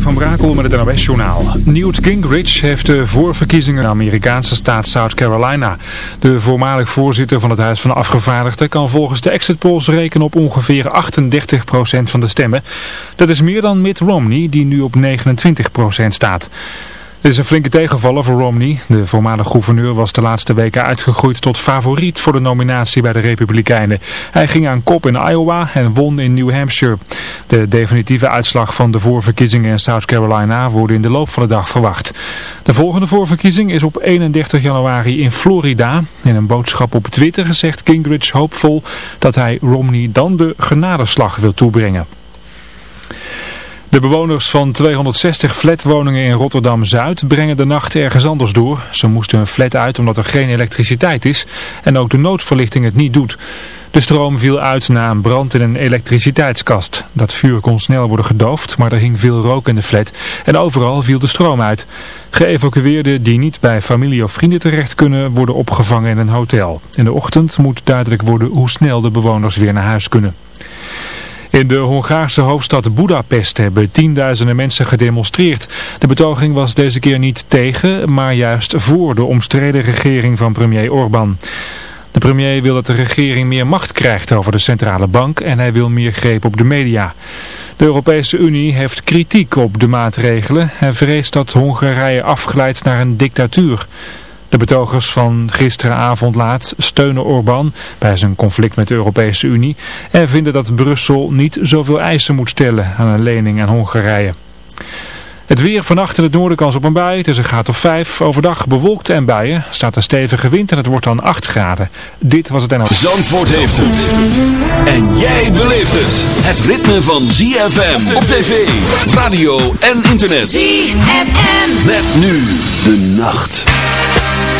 Van Brakel met het NOS-journaal. Newt Gingrich heeft de voorverkiezingen in de Amerikaanse staat South Carolina. De voormalig voorzitter van het Huis van Afgevaardigden kan volgens de exit polls rekenen op ongeveer 38% van de stemmen. Dat is meer dan Mitt Romney, die nu op 29% staat. Dit is een flinke tegenvaller voor Romney. De voormalig gouverneur was de laatste weken uitgegroeid tot favoriet voor de nominatie bij de Republikeinen. Hij ging aan kop in Iowa en won in New Hampshire. De definitieve uitslag van de voorverkiezingen in South Carolina wordt in de loop van de dag verwacht. De volgende voorverkiezing is op 31 januari in Florida. In een boodschap op Twitter zegt Gingrich hoopvol dat hij Romney dan de genadeslag wil toebrengen. De bewoners van 260 flatwoningen in Rotterdam-Zuid brengen de nacht ergens anders door. Ze moesten hun flat uit omdat er geen elektriciteit is en ook de noodverlichting het niet doet. De stroom viel uit na een brand in een elektriciteitskast. Dat vuur kon snel worden gedoofd, maar er hing veel rook in de flat en overal viel de stroom uit. Geëvacueerden die niet bij familie of vrienden terecht kunnen worden opgevangen in een hotel. In de ochtend moet duidelijk worden hoe snel de bewoners weer naar huis kunnen. In de Hongaarse hoofdstad Budapest hebben tienduizenden mensen gedemonstreerd. De betoging was deze keer niet tegen, maar juist voor de omstreden regering van premier Orbán. De premier wil dat de regering meer macht krijgt over de centrale bank en hij wil meer greep op de media. De Europese Unie heeft kritiek op de maatregelen en vreest dat Hongarije afglijdt naar een dictatuur. De betogers van gisteravond laat steunen Orbán bij zijn conflict met de Europese Unie en vinden dat Brussel niet zoveel eisen moet stellen aan een lening aan Hongarije. Het weer vannacht in het noorden kans op een bui. Het is een graad of 5. Overdag bewolkt en buien. Staat een stevige wind en het wordt dan 8 graden. Dit was het NL. Zandvoort heeft het. En jij beleeft het. Het ritme van ZFM op tv, radio en internet. ZFM. Met nu de nacht. Why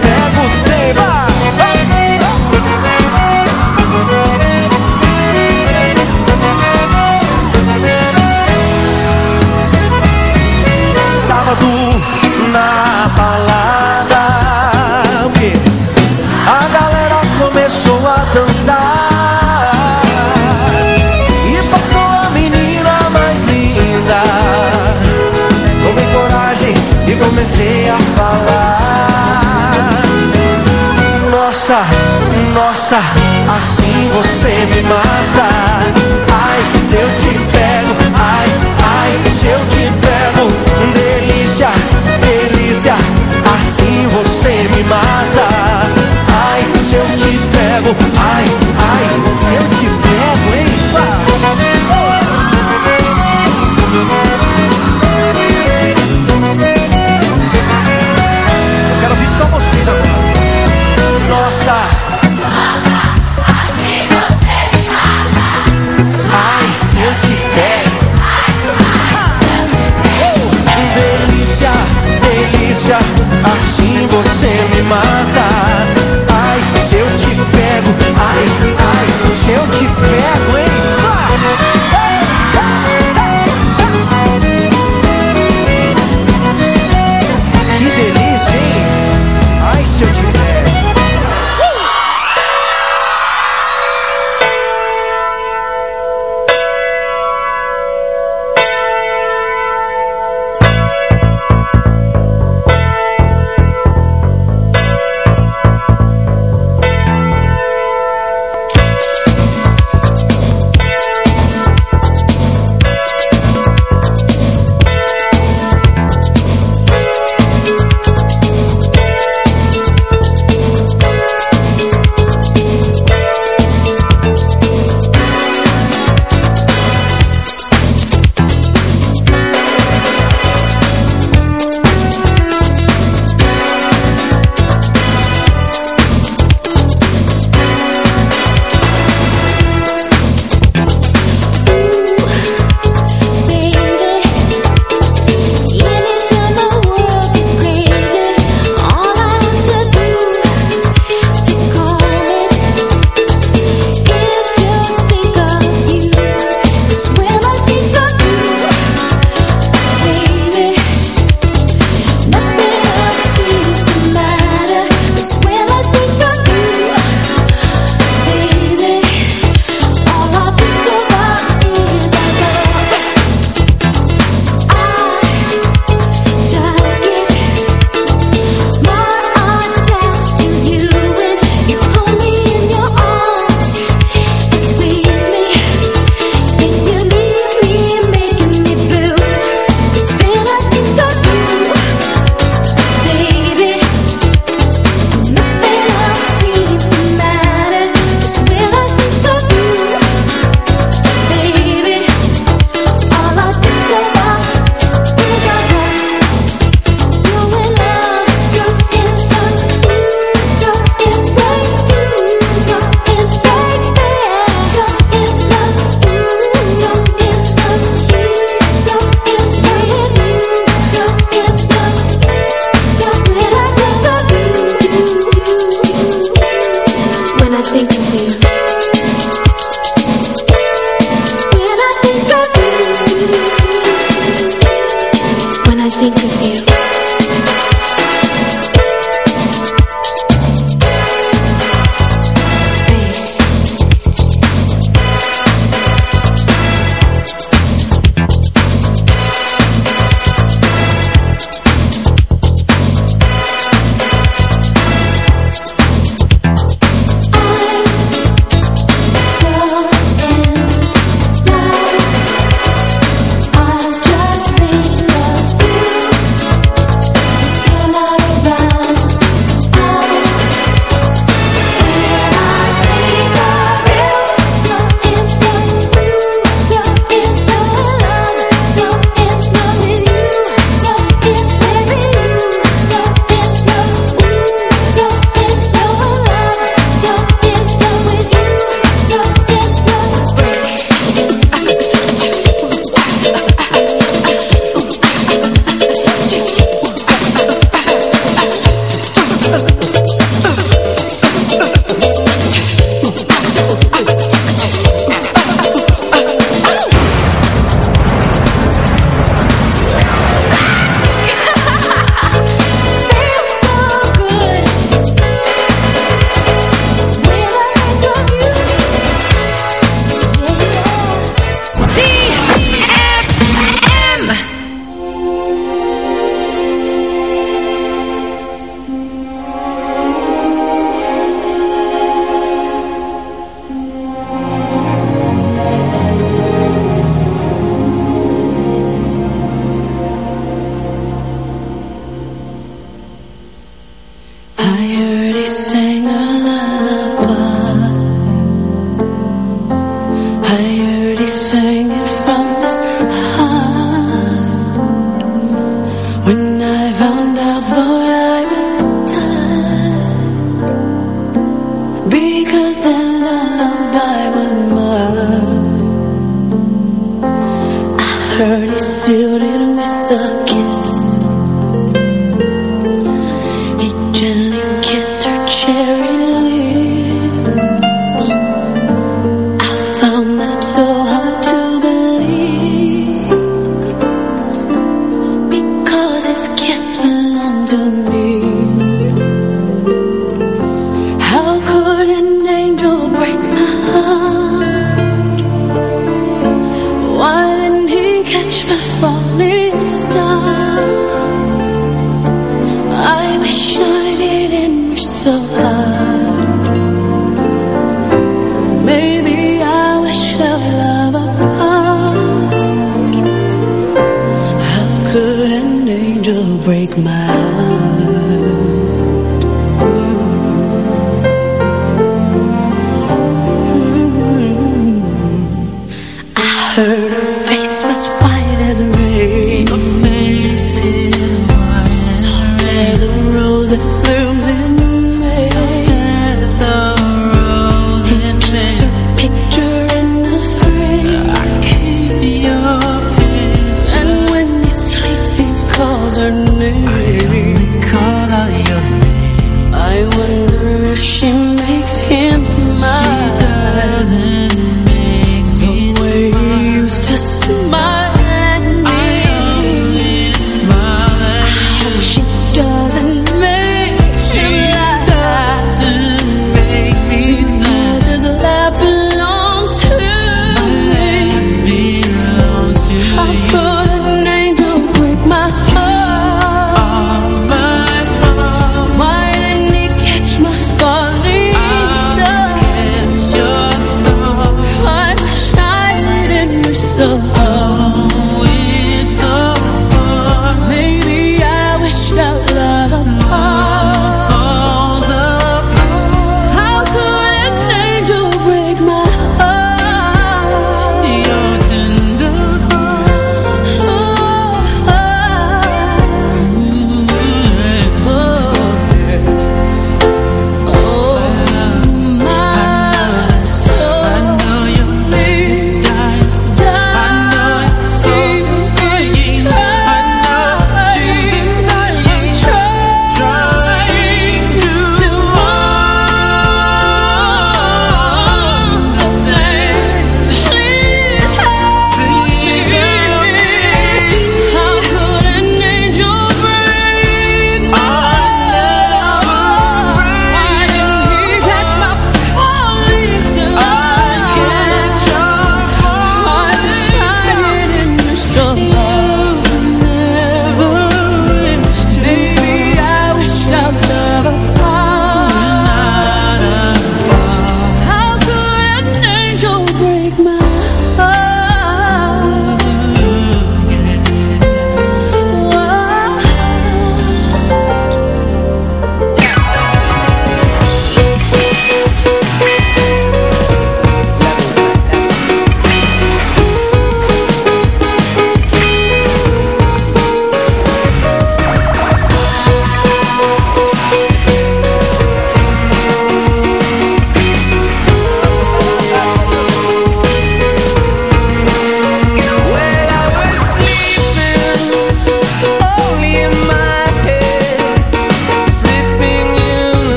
assim você me mata eu te pego, hein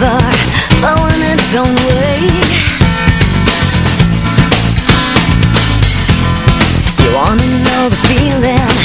river flowing its own way. You wanna know the feeling?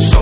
So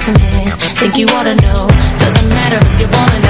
to miss. Think you ought to know. Doesn't matter if you're ballin'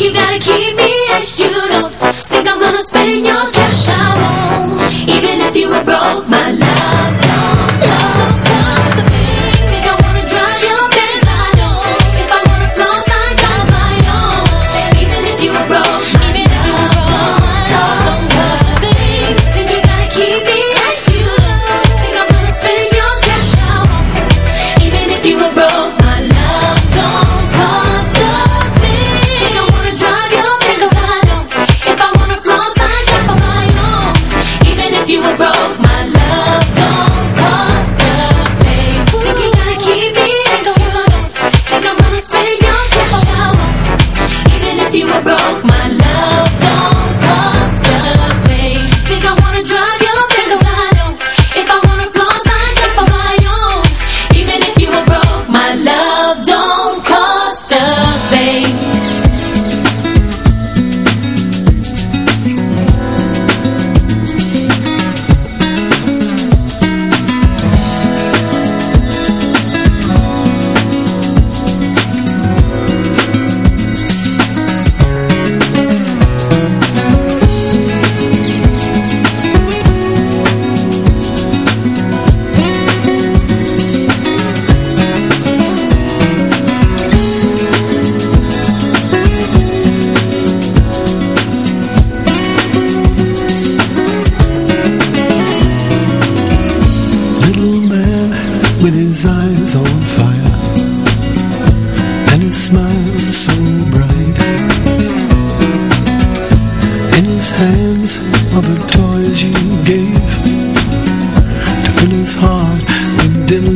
you gotta keep me as you don't. Think I'm gonna spend your cash I won't Even if you were broke, my love. it's hard. We didn't